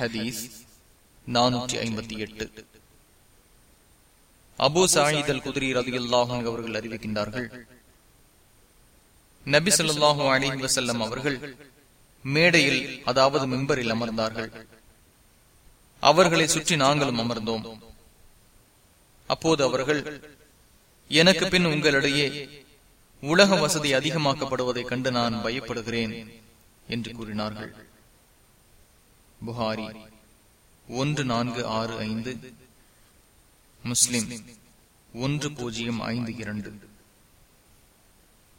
ஹதீஸ் நானூற்றி ஐம்பத்தி எட்டு. அபு சாயிதல் குதிரி ரதியுல்லாஹும் அவர்கள் அறிவிக்கின்றார்கள் நபி சொல்லாஹு அலி வசல்லம் அவர்கள் மேடையில் அதாவது மெம்பரில் அமர்ந்தார்கள். அவர்களை சுற்றி நாங்களும் அமர்ந்தோம். அப்போது அவர்கள் எனக்கு பின் உங்களிடையே உலக வசதி அதிகமாக்கப்படுவதைக் கண்டு நான் பயப்படுகிறேன் என்று கூறினார்கள். புகாரி ஒன்று நான்கு ஆறு ஐந்து முஸ்லிம் ஒன்று பூஜ்ஜியம் ஐந்து இரண்டு.